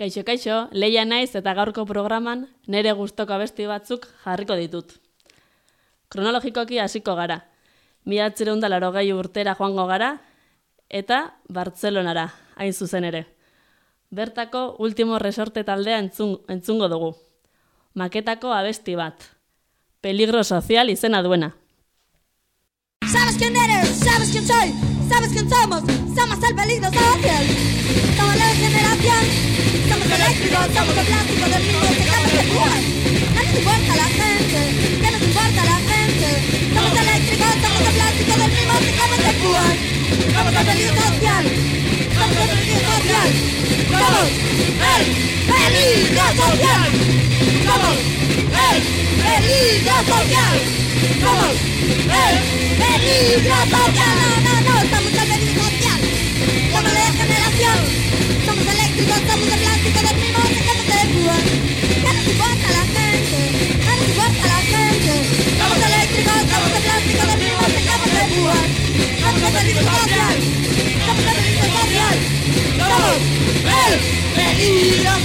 Kaixo, kaixo, leia naiz eta gaurko programan nere gustoko abesti batzuk jarriko ditut. Kronologikoki hasiko gara. Miatzere laro gai urtera joango gara eta Bartzelonara, hain zuzen ere. Bertako ultimo resorte taldea entzun, entzungo dugu. Maketako abesti bat. Peligro sozial izena duena. Sabes quién eres, sabes quién soy, sabes quién somos, somos el peligro social. Generación, somos plástico del mundo que acabas de jugar. No nos importa la gente, que nos importa la gente. Somos eléctricos, somos el plástico del mismo que acabas de jugar. Somos el peligro social, somos el peligro social. Somos el peligro social. Somos el peligro social. Somos el peligro social. ¡No! ¡El! ¡Venidos